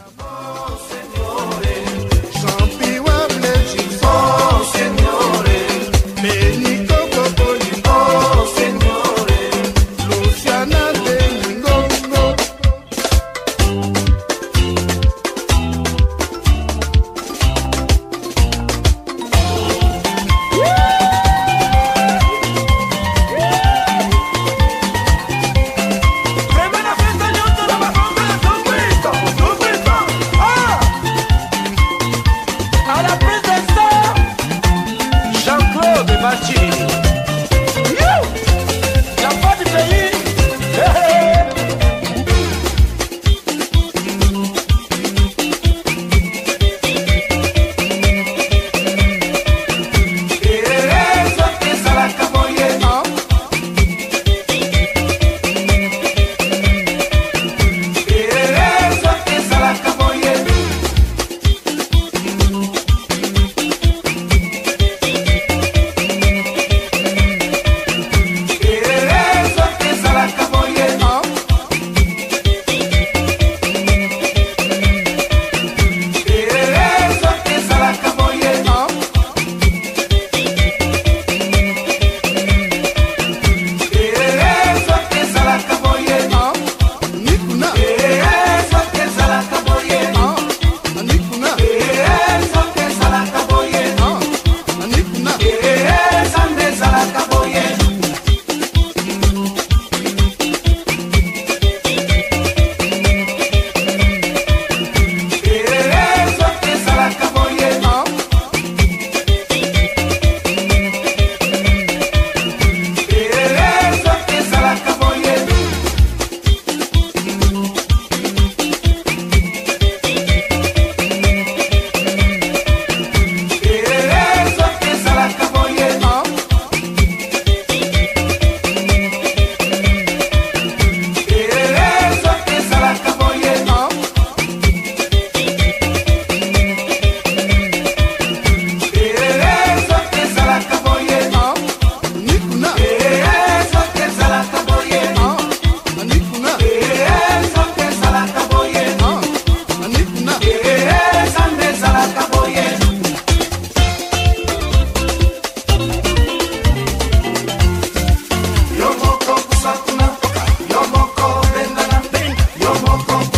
Cowboy.